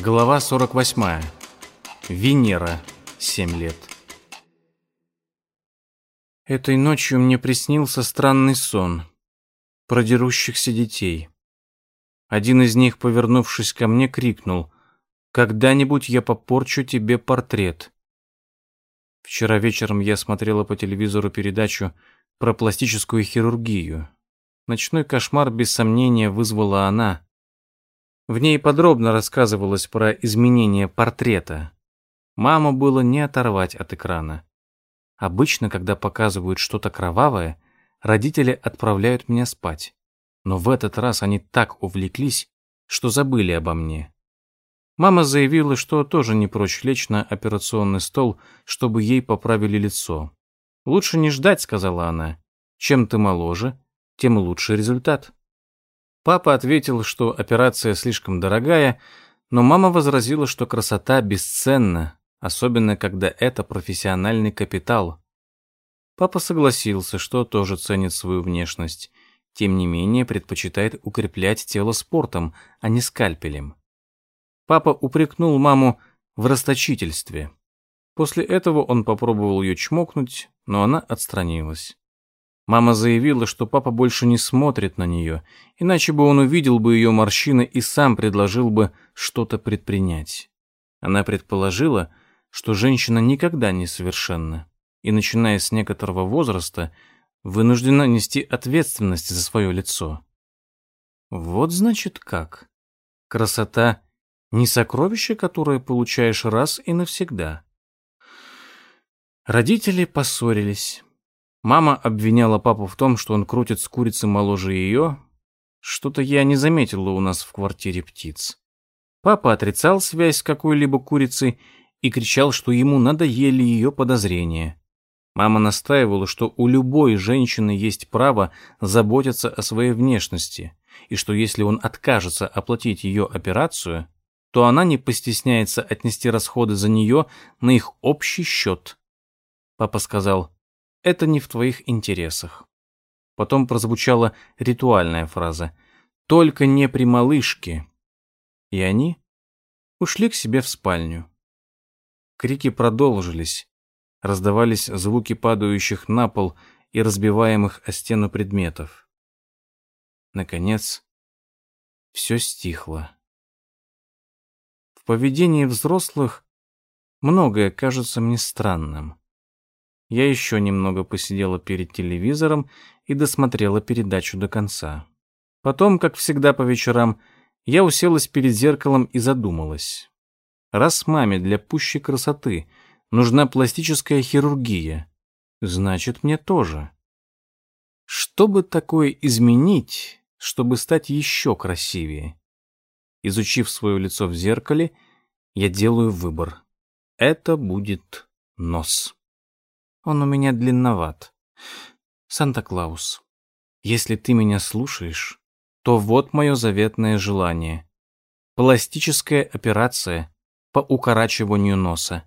Глава 48. Венера. 7 лет. Этой ночью мне приснился странный сон про дерущихся детей. Один из них, повернувшись ко мне, крикнул «Когда-нибудь я попорчу тебе портрет». Вчера вечером я смотрела по телевизору передачу про пластическую хирургию. Ночной кошмар, без сомнения, вызвала она. В ней подробно рассказывалось про изменение портрета. Маму было не оторвать от экрана. Обычно, когда показывают что-то кровавое, родители отправляют меня спать. Но в этот раз они так увлеклись, что забыли обо мне. Мама заявила, что тоже не прочь лечь на операционный стол, чтобы ей поправили лицо. «Лучше не ждать», — сказала она. «Чем ты моложе, тем лучше результат». Папа ответил, что операция слишком дорогая, но мама возразила, что красота бесценна, особенно когда это профессиональный капитал. Папа согласился, что тоже ценит свою внешность, тем не менее предпочитает укреплять тело спортом, а не скальпелем. Папа упрекнул маму в расточительстве. После этого он попробовал ее чмокнуть, но она отстранилась. Мама заявила, что папа больше не смотрит на нее, иначе бы он увидел бы ее морщины и сам предложил бы что-то предпринять. Она предположила, что женщина никогда не совершенна, и, начиная с некоторого возраста, вынуждена нести ответственность за свое лицо. Вот значит как. Красота не сокровище, которое получаешь раз и навсегда. Родители поссорились. Мама обвиняла папу в том, что он крутит с курицей моложе ее. Что-то я не заметила у нас в квартире птиц. Папа отрицал связь с какой-либо курицей и кричал, что ему надоели ее подозрения. Мама настаивала, что у любой женщины есть право заботиться о своей внешности, и что если он откажется оплатить ее операцию, то она не постесняется отнести расходы за нее на их общий счет. Папа сказал, это не в твоих интересах. Потом прозвучала ритуальная фраза «Только не при малышке». И они ушли к себе в спальню. Крики продолжились. Раздавались звуки падающих на пол и разбиваемых о стену предметов. Наконец, все стихло поведении взрослых многое кажется мне странным. Я еще немного посидела перед телевизором и досмотрела передачу до конца. Потом, как всегда по вечерам, я уселась перед зеркалом и задумалась. Раз маме для пущей красоты нужна пластическая хирургия, значит, мне тоже. Что бы такое изменить, чтобы стать еще красивее? Изучив свое лицо в зеркале, я делаю выбор. Это будет нос. Он у меня длинноват. Санта-Клаус, если ты меня слушаешь, то вот мое заветное желание. Пластическая операция по укорачиванию носа.